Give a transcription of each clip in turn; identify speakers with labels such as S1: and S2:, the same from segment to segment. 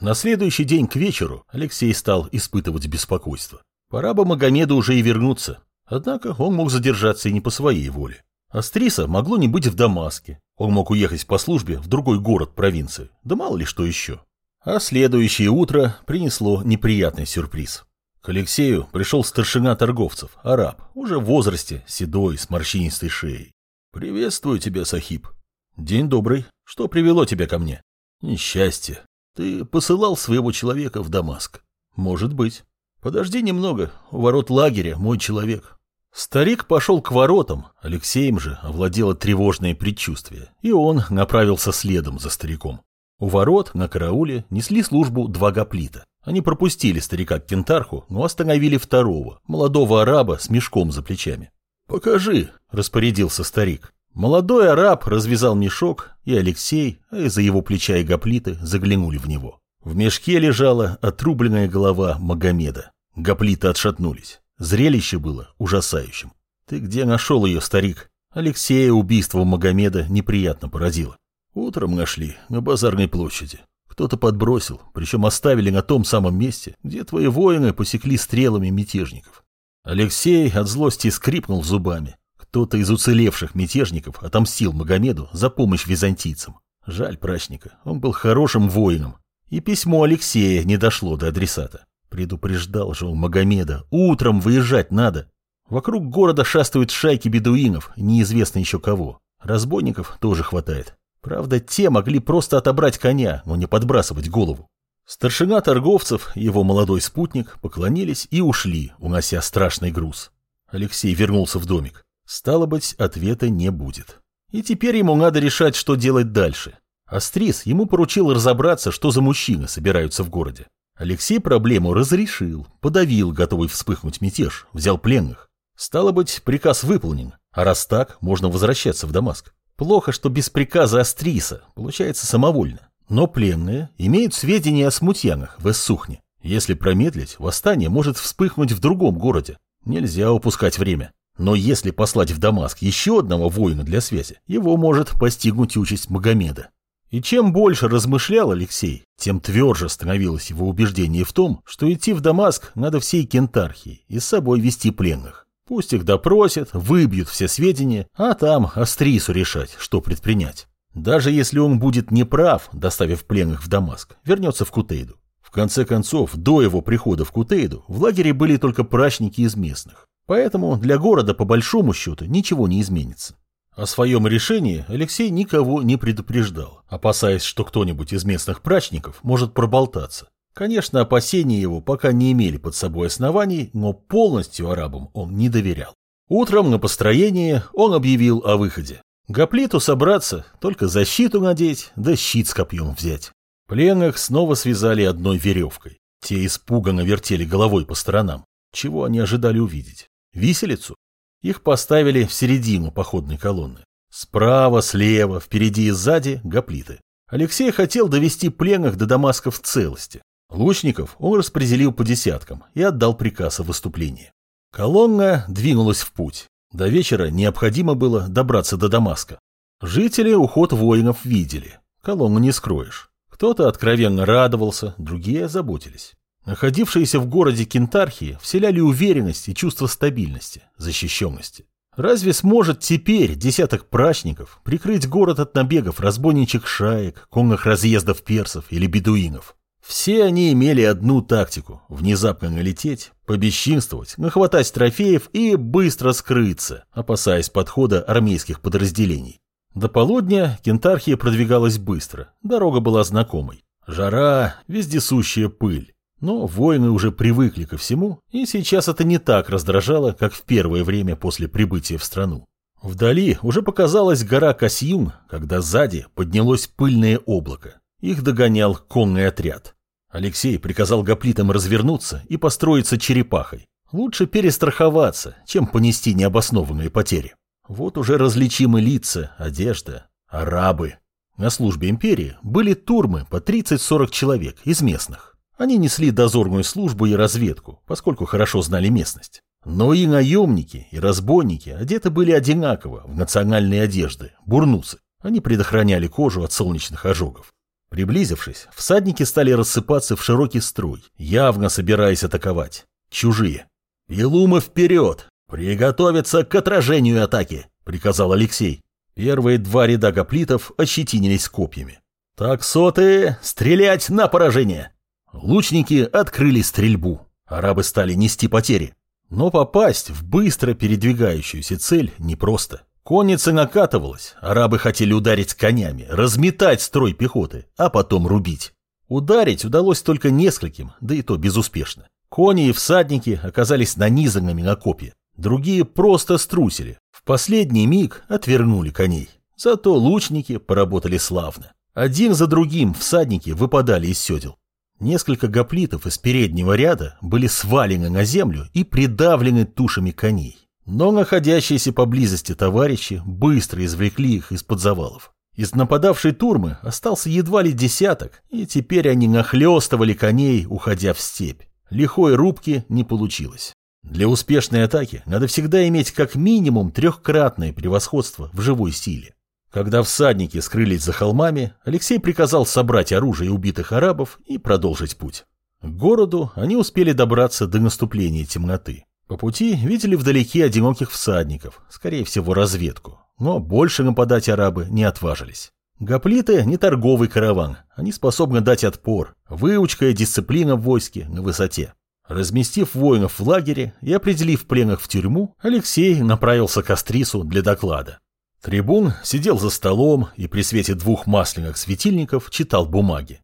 S1: На следующий день к вечеру Алексей стал испытывать беспокойство. Пора бы Магомеду уже и вернуться. Однако он мог задержаться и не по своей воле. Астриса могло не быть в Дамаске. Он мог уехать по службе в другой город провинции. Да мало ли что еще. А следующее утро принесло неприятный сюрприз. К Алексею пришел старшина торговцев, араб, уже в возрасте, седой, с морщинистой шеей. «Приветствую тебя, Сахиб». «День добрый. Что привело тебя ко мне?» «Несчастье. Ты посылал своего человека в Дамаск?» «Может быть. Подожди немного. У ворот лагеря мой человек. Старик пошел к воротам, Алексеем же овладело тревожное предчувствие, и он направился следом за стариком. У ворот на карауле несли службу два гоплита. Они пропустили старика к кентарху, но остановили второго, молодого араба с мешком за плечами. «Покажи», — распорядился старик. Молодой араб развязал мешок, и Алексей, а из-за его плеча и гоплиты, заглянули в него. В мешке лежала отрубленная голова Магомеда. Гоплиты отшатнулись. Зрелище было ужасающим. Ты где нашел ее, старик? Алексея убийство Магомеда неприятно поразило. Утром нашли, на базарной площади. Кто-то подбросил, причем оставили на том самом месте, где твои воины посекли стрелами мятежников. Алексей от злости скрипнул зубами. Кто-то из уцелевших мятежников отомстил Магомеду за помощь византийцам. Жаль прачника, он был хорошим воином. И письмо Алексея не дошло до адресата. Предупреждал же он Магомеда, утром выезжать надо. Вокруг города шастают шайки бедуинов, неизвестно еще кого. Разбойников тоже хватает. Правда, те могли просто отобрать коня, но не подбрасывать голову. Старшина торговцев и его молодой спутник поклонились и ушли, унося страшный груз. Алексей вернулся в домик. Стало быть, ответа не будет. И теперь ему надо решать, что делать дальше. Астрис ему поручил разобраться, что за мужчины собираются в городе. Алексей проблему разрешил, подавил готовый вспыхнуть мятеж, взял пленных. Стало быть, приказ выполнен, а раз так, можно возвращаться в Дамаск. Плохо, что без приказа Астриса, получается самовольно. Но пленные имеют сведения о смутьянах в Эссухне. Если промедлить, восстание может вспыхнуть в другом городе. Нельзя упускать время. Но если послать в Дамаск еще одного воина для связи, его может постигнуть участь Магомеда. И чем больше размышлял Алексей, тем тверже становилось его убеждение в том, что идти в Дамаск надо всей кентархии и с собой вести пленных. Пусть их допросят, выбьют все сведения, а там Астрису решать, что предпринять. Даже если он будет неправ, доставив пленных в Дамаск, вернется в Кутейду. В конце концов, до его прихода в Кутейду в лагере были только прачники из местных. Поэтому для города, по большому счету, ничего не изменится. О своем решении Алексей никого не предупреждал, опасаясь, что кто-нибудь из местных прачников может проболтаться. Конечно, опасения его пока не имели под собой оснований, но полностью арабам он не доверял. Утром на построении он объявил о выходе. Гоплиту собраться, только защиту надеть, да щит с копьем взять. Пленных снова связали одной веревкой. Те испуганно вертели головой по сторонам. Чего они ожидали увидеть? Виселицу? Их поставили в середину походной колонны. Справа, слева, впереди и сзади – гоплиты. Алексей хотел довести пленных до Дамаска в целости. Лучников он распределил по десяткам и отдал приказ о выступлении. Колонна двинулась в путь. До вечера необходимо было добраться до Дамаска. Жители уход воинов видели. Колонну не скроешь. Кто-то откровенно радовался, другие заботились. Находившиеся в городе кентархии вселяли уверенность и чувство стабильности, защищенности. Разве сможет теперь десяток прачников прикрыть город от набегов разбойничьих шаек, конных разъездов персов или бедуинов? Все они имели одну тактику – внезапно налететь, побесчинствовать, нахватать трофеев и быстро скрыться, опасаясь подхода армейских подразделений. До полудня кентархия продвигалась быстро, дорога была знакомой. Жара, вездесущая пыль. Но воины уже привыкли ко всему, и сейчас это не так раздражало, как в первое время после прибытия в страну. Вдали уже показалась гора Касьюн, когда сзади поднялось пыльное облако. Их догонял конный отряд. Алексей приказал гоплитам развернуться и построиться черепахой. Лучше перестраховаться, чем понести необоснованные потери. Вот уже различимы лица, одежда, арабы. На службе империи были турмы по 30-40 человек из местных. Они несли дозорную службу и разведку, поскольку хорошо знали местность. Но и наемники, и разбойники одеты были одинаково в национальные одежды, бурнусы. Они предохраняли кожу от солнечных ожогов. Приблизившись, всадники стали рассыпаться в широкий строй, явно собираясь атаковать. Чужие. «Илумы вперед! Приготовиться к отражению атаки!» — приказал Алексей. Первые два ряда гоплитов ощетинились копьями. «Так, соты, стрелять на поражение!» Лучники открыли стрельбу. Арабы стали нести потери. Но попасть в быстро передвигающуюся цель непросто. Конница накатывалась, арабы хотели ударить конями, разметать строй пехоты, а потом рубить. Ударить удалось только нескольким, да и то безуспешно. Кони и всадники оказались нанизанными на копья. Другие просто струсили. В последний миг отвернули коней. Зато лучники поработали славно. Один за другим всадники выпадали из седел. Несколько гоплитов из переднего ряда были свалены на землю и придавлены тушами коней. Но находящиеся поблизости товарищи быстро извлекли их из-под завалов. Из нападавшей турмы остался едва ли десяток, и теперь они нахлестывали коней, уходя в степь. Лихой рубки не получилось. Для успешной атаки надо всегда иметь как минимум трехкратное превосходство в живой силе. Когда всадники скрылись за холмами, Алексей приказал собрать оружие убитых арабов и продолжить путь. К городу они успели добраться до наступления темноты. По пути видели вдалеке одиноких всадников, скорее всего разведку, но больше нападать арабы не отважились. Гоплиты не торговый караван, они способны дать отпор, выучка и дисциплина в войске на высоте. Разместив воинов в лагере и определив пленных в тюрьму, Алексей направился к Астрису для доклада. Трибун сидел за столом и при свете двух масляных светильников читал бумаги.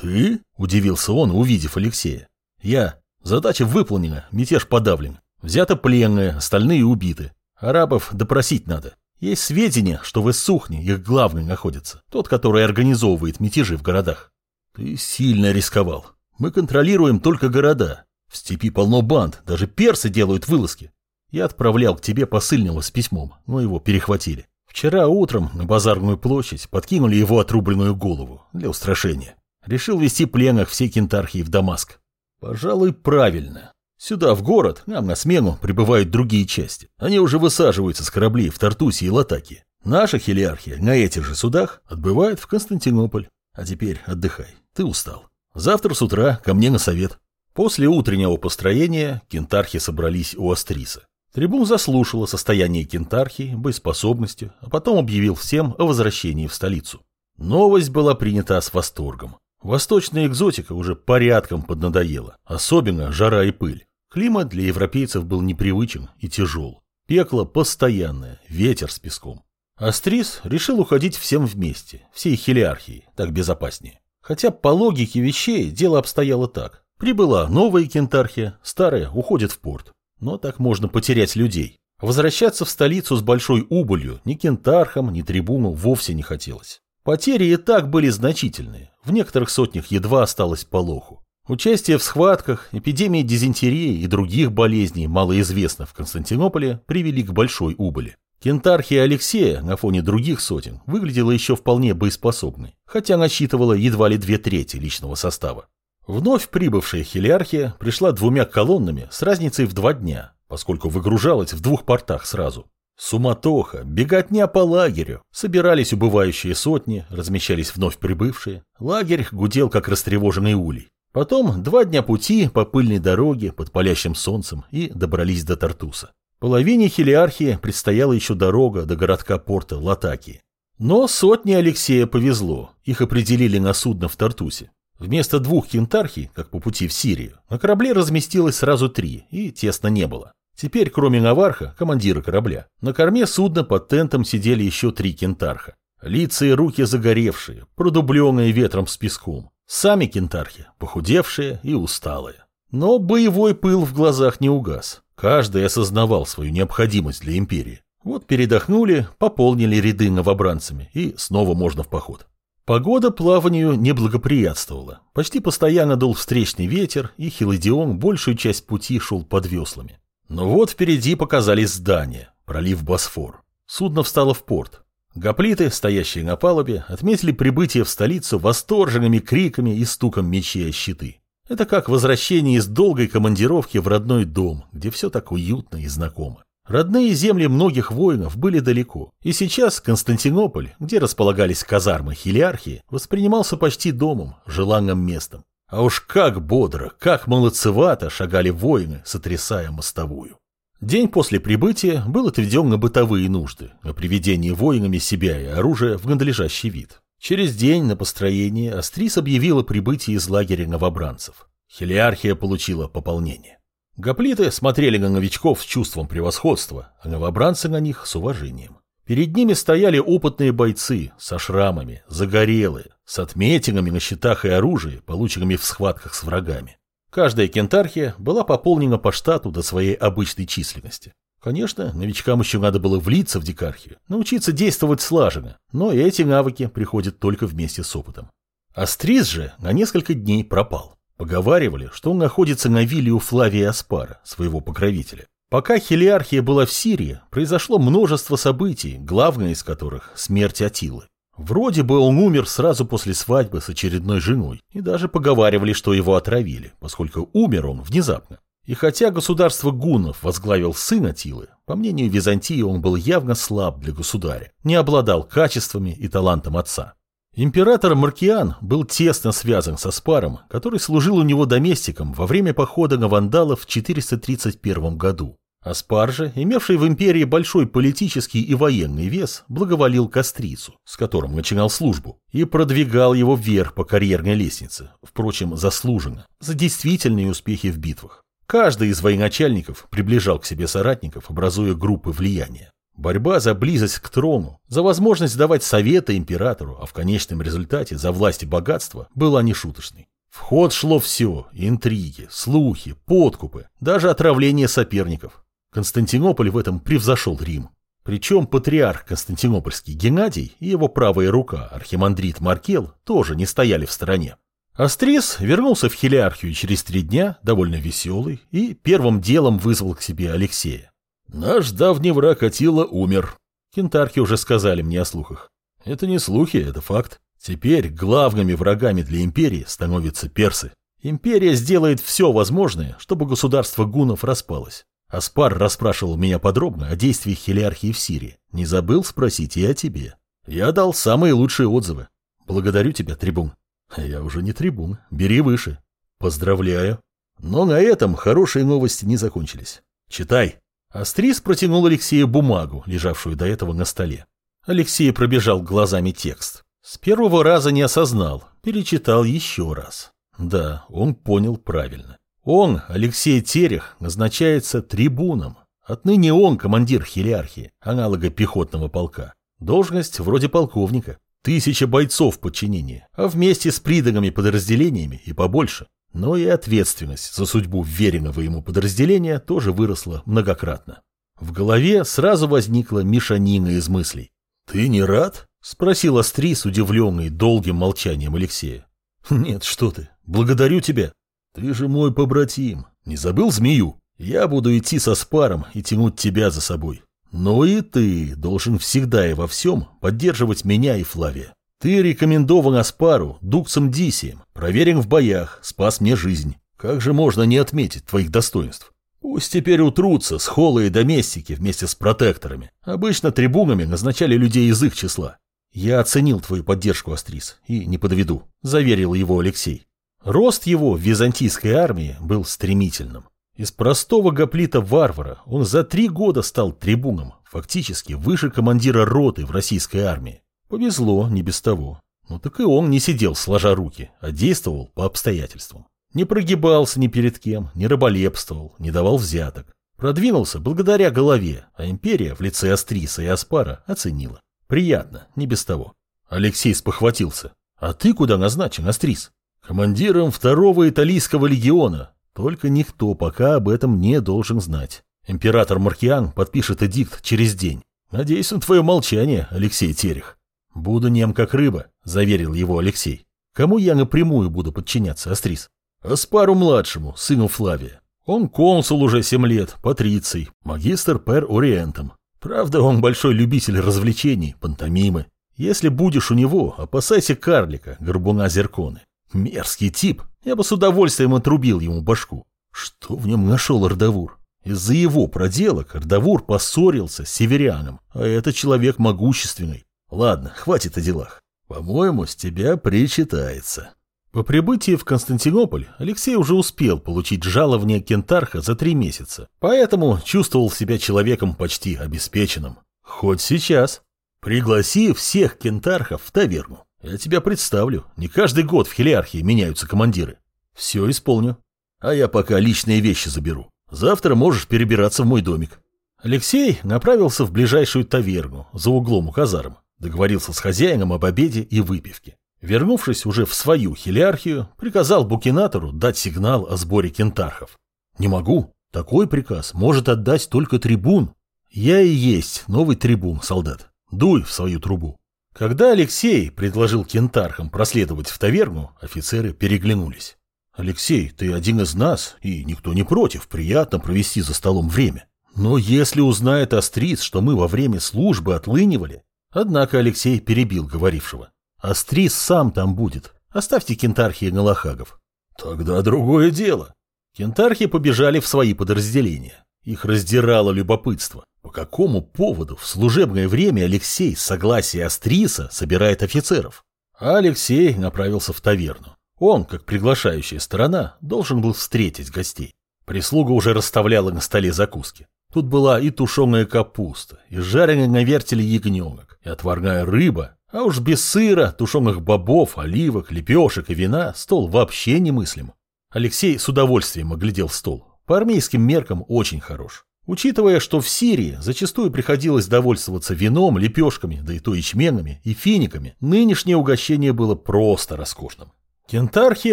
S1: «Ты?» – удивился он, увидев Алексея. «Я. Задача выполнена, мятеж подавлен. Взято пленные, остальные убиты. Арабов допросить надо. Есть сведения, что в Иссухне их главный находится, тот, который организовывает мятежи в городах. Ты сильно рисковал. Мы контролируем только города. В степи полно банд, даже персы делают вылазки. Я отправлял к тебе посыльного с письмом, но его перехватили. Вчера утром на базарную площадь подкинули его отрубленную голову для устрашения. Решил вести пленных все кентархии в Дамаск. Пожалуй, правильно. Сюда, в город, нам на смену прибывают другие части. Они уже высаживаются с кораблей в Тартусе и Латаке. Наша хелиархия на этих же судах отбывает в Константинополь. А теперь отдыхай, ты устал. Завтра с утра ко мне на совет. После утреннего построения кентархи собрались у Астриса. Трибун заслушал о состоянии кентархии, боеспособности, а потом объявил всем о возвращении в столицу. Новость была принята с восторгом. Восточная экзотика уже порядком поднадоела, особенно жара и пыль. Климат для европейцев был непривычен и тяжел. Пекло постоянное, ветер с песком. Астрис решил уходить всем вместе, всей хелиархией, так безопаснее. Хотя по логике вещей дело обстояло так. Прибыла новая кентархия, старая уходит в порт но так можно потерять людей. Возвращаться в столицу с большой убылью ни кентархам, ни трибуну вовсе не хотелось. Потери и так были значительные, в некоторых сотнях едва осталось полоху. Участие в схватках, эпидемии дизентерии и других болезней, малоизвестно в Константинополе, привели к большой убыли. Кентархия Алексея на фоне других сотен выглядела еще вполне боеспособной, хотя насчитывала едва ли две трети личного состава. Вновь прибывшая хелиархия пришла двумя колоннами с разницей в два дня, поскольку выгружалась в двух портах сразу. Суматоха, беготня по лагерю. Собирались убывающие сотни, размещались вновь прибывшие. Лагерь гудел, как растревоженный улей. Потом два дня пути по пыльной дороге под палящим солнцем и добрались до Тартуса. Половине хелиархии предстояла еще дорога до городка порта Латакии. Но сотне Алексея повезло, их определили на судно в Тартусе. Вместо двух кентархий, как по пути в Сирию, на корабле разместилось сразу три, и тесно не было. Теперь, кроме Наварха, командира корабля, на корме судна под тентом сидели еще три кентарха. Лица и руки загоревшие, продубленные ветром с песком. Сами кентархи, похудевшие и усталые. Но боевой пыл в глазах не угас. Каждый осознавал свою необходимость для империи. Вот передохнули, пополнили ряды новобранцами, и снова можно в поход. Погода плаванию не благоприятствовала. Почти постоянно дул встречный ветер, и Хилодион большую часть пути шел под веслами. Но вот впереди показались здания, пролив Босфор. Судно встало в порт. Гоплиты, стоящие на палубе, отметили прибытие в столицу восторженными криками и стуком мечей о щиты. Это как возвращение из долгой командировки в родной дом, где все так уютно и знакомо. Родные земли многих воинов были далеко, и сейчас Константинополь, где располагались казармы Хилиархии, воспринимался почти домом, желанным местом. А уж как бодро, как молодцевато шагали воины, сотрясая мостовую. День после прибытия был отведен на бытовые нужды, на приведение воинами себя и оружия в надлежащий вид. Через день на построение Астрис объявила прибытие из лагеря новобранцев. Хелиархия получила пополнение. Гоплиты смотрели на новичков с чувством превосходства, а новобранцы на них с уважением. Перед ними стояли опытные бойцы со шрамами, загорелые, с отметинами на щитах и оружии, полученными в схватках с врагами. Каждая кентархия была пополнена по штату до своей обычной численности. Конечно, новичкам еще надо было влиться в дикархию, научиться действовать слаженно, но эти навыки приходят только вместе с опытом. Астрис же на несколько дней пропал. Поговаривали, что он находится на вилле у Флавия Аспара, своего покровителя. Пока Хелиархия была в Сирии, произошло множество событий, главное из которых – смерть Атилы. Вроде бы он умер сразу после свадьбы с очередной женой, и даже поговаривали, что его отравили, поскольку умер он внезапно. И хотя государство гуннов возглавил сын Атилы, по мнению Византии он был явно слаб для государя, не обладал качествами и талантом отца. Император Маркиан был тесно связан со Спаром, который служил у него доместиком во время похода на вандалов в 431 году. Аспар же, имевший в империи большой политический и военный вес, благоволил Кастрицу, с которым начинал службу, и продвигал его вверх по карьерной лестнице, впрочем, заслуженно, за действительные успехи в битвах. Каждый из военачальников приближал к себе соратников, образуя группы влияния. Борьба за близость к трону, за возможность давать советы императору, а в конечном результате за власть и богатство, была нешуточной. В ход шло все – интриги, слухи, подкупы, даже отравление соперников. Константинополь в этом превзошел Рим. Причем патриарх Константинопольский Геннадий и его правая рука, архимандрит Маркел, тоже не стояли в стороне. Астрис вернулся в Хелиархию через три дня, довольно веселый, и первым делом вызвал к себе Алексея. Наш давний враг Атила умер. Кентархи уже сказали мне о слухах. Это не слухи, это факт. Теперь главными врагами для империи становятся персы. Империя сделает все возможное, чтобы государство гунов распалось. Аспар расспрашивал меня подробно о действиях хелиархии в Сирии. Не забыл спросить и о тебе. Я дал самые лучшие отзывы. Благодарю тебя, трибун. Я уже не трибун. Бери выше. Поздравляю. Но на этом хорошие новости не закончились. Читай. Астрис протянул Алексею бумагу, лежавшую до этого на столе. Алексей пробежал глазами текст. С первого раза не осознал, перечитал еще раз. Да, он понял правильно. Он, Алексей Терех, назначается трибуном. Отныне он командир хириархии, аналога пехотного полка. Должность вроде полковника. Тысяча бойцов в подчинении, а вместе с приданными подразделениями и побольше. Но и ответственность за судьбу веренного ему подразделения тоже выросла многократно. В голове сразу возникла мешанина из мыслей. «Ты не рад?» — спросил Астрис, удивленный долгим молчанием Алексея. «Нет, что ты. Благодарю тебя. Ты же мой побратим. Не забыл змею? Я буду идти со спаром и тянуть тебя за собой. Но и ты должен всегда и во всем поддерживать меня и Флавия. Ты рекомендован Аспару, Дуксом Дисием, проверен в боях, спас мне жизнь. Как же можно не отметить твоих достоинств? Пусть теперь утрутся с холы и доместики вместе с протекторами. Обычно трибунами назначали людей из их числа. Я оценил твою поддержку, Астрис, и не подведу, заверил его Алексей. Рост его в византийской армии был стремительным. Из простого гоплита-варвара он за три года стал трибуном, фактически выше командира роты в российской армии. Повезло, не без того. Ну так и он не сидел сложа руки, а действовал по обстоятельствам. Не прогибался ни перед кем, не раболепствовал, не давал взяток. Продвинулся благодаря голове, а империя в лице Астриса и Аспара оценила. Приятно, не без того. Алексей спохватился. А ты куда назначен, Астрис? Командиром второго италийского легиона. Только никто пока об этом не должен знать. Император Маркиан подпишет эдикт через день. Надеюсь на твое молчание, Алексей Терех. «Буду нем как рыба», — заверил его Алексей. «Кому я напрямую буду подчиняться, Астрис?» «Аспару-младшему, сыну Флавия. Он консул уже семь лет, патриций, магистр пер ориентом. Правда, он большой любитель развлечений, пантомимы. Если будешь у него, опасайся карлика, горбуна зерконы. Мерзкий тип, я бы с удовольствием отрубил ему башку. Что в нем нашел Ардавур? Из-за его проделок Ардавур поссорился с северяном, а это человек могущественный. Ладно, хватит о делах. По-моему, с тебя причитается. По прибытии в Константинополь Алексей уже успел получить жалование кентарха за три месяца, поэтому чувствовал себя человеком почти обеспеченным. Хоть сейчас. Пригласи всех кентархов в таверну. Я тебя представлю. Не каждый год в хилиархии меняются командиры. Все исполню. А я пока личные вещи заберу. Завтра можешь перебираться в мой домик. Алексей направился в ближайшую таверну за углом у казарм. Договорился с хозяином об обеде и выпивке. Вернувшись уже в свою хилиархию, приказал букинатору дать сигнал о сборе кентархов. «Не могу. Такой приказ может отдать только трибун. Я и есть новый трибун, солдат. Дуй в свою трубу». Когда Алексей предложил кентархам проследовать в таверну, офицеры переглянулись. «Алексей, ты один из нас, и никто не против, приятно провести за столом время. Но если узнает Астрис, что мы во время службы отлынивали...» Однако Алексей перебил говорившего. «Астрис сам там будет. Оставьте кентархи и галахагов». «Тогда другое дело». Кентархи побежали в свои подразделения. Их раздирало любопытство. По какому поводу в служебное время Алексей с согласия Астриса собирает офицеров? А Алексей направился в таверну. Он, как приглашающая сторона, должен был встретить гостей. Прислуга уже расставляла на столе закуски. Тут была и тушеная капуста, и жареный на вертеле ягненок, и отварная рыба, а уж без сыра, тушеных бобов, оливок, лепешек и вина стол вообще немыслим. Алексей с удовольствием оглядел стол. По армейским меркам очень хорош. Учитывая, что в Сирии зачастую приходилось довольствоваться вином, лепешками, да и то ячменными и финиками, нынешнее угощение было просто роскошным. Кентархи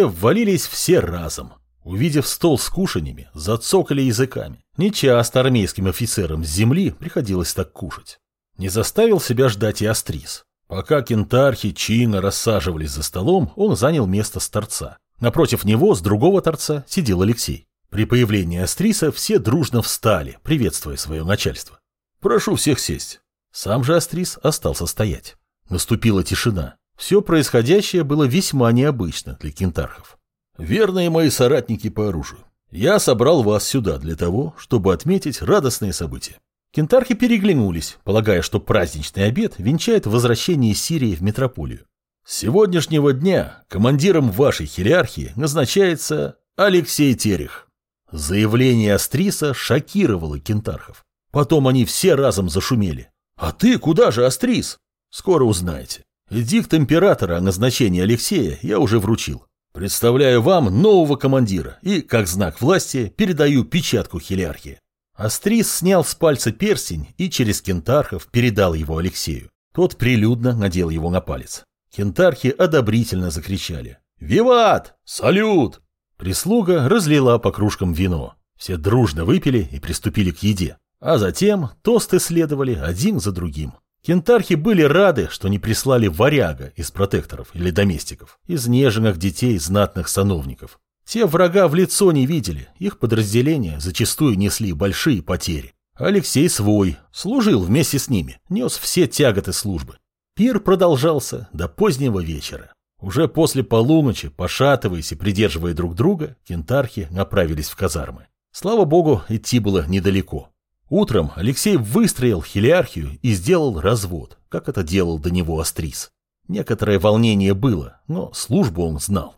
S1: ввалились все разом. Увидев стол с кушаньями, зацокали языками. Нечасто армейским офицерам с земли приходилось так кушать. Не заставил себя ждать и Астрис. Пока кентархи чинно рассаживались за столом, он занял место с торца. Напротив него, с другого торца, сидел Алексей. При появлении Астриса все дружно встали, приветствуя свое начальство. «Прошу всех сесть». Сам же Астрис остался стоять. Наступила тишина. Все происходящее было весьма необычно для кентархов. Верные мои соратники по оружию, я собрал вас сюда для того, чтобы отметить радостные события. Кентархи переглянулись, полагая, что праздничный обед венчает возвращение Сирии в метрополию. С сегодняшнего дня командиром вашей хилиархии назначается Алексей Терех. Заявление Астриса шокировало кентархов. Потом они все разом зашумели. «А ты куда же, Астрис?» «Скоро узнаете. Дикт императора о назначении Алексея я уже вручил. Представляю вам нового командира и, как знак власти, передаю печатку хилиархии. Астрис снял с пальца перстень и через кентархов передал его Алексею. Тот прилюдно надел его на палец. Кентархи одобрительно закричали. «Виват! Салют!» Прислуга разлила по кружкам вино. Все дружно выпили и приступили к еде. А затем тосты следовали один за другим. Кентархи были рады, что не прислали варяга из протекторов или доместиков, из нежных детей знатных сановников. Те врага в лицо не видели, их подразделения зачастую несли большие потери. Алексей свой, служил вместе с ними, нес все тяготы службы. Пир продолжался до позднего вечера. Уже после полуночи, пошатываясь и придерживая друг друга, кентархи направились в казармы. Слава богу, идти было недалеко. Утром Алексей выстроил хилиархию и сделал развод, как это делал до него Астрис. Некоторое волнение было, но службу он знал.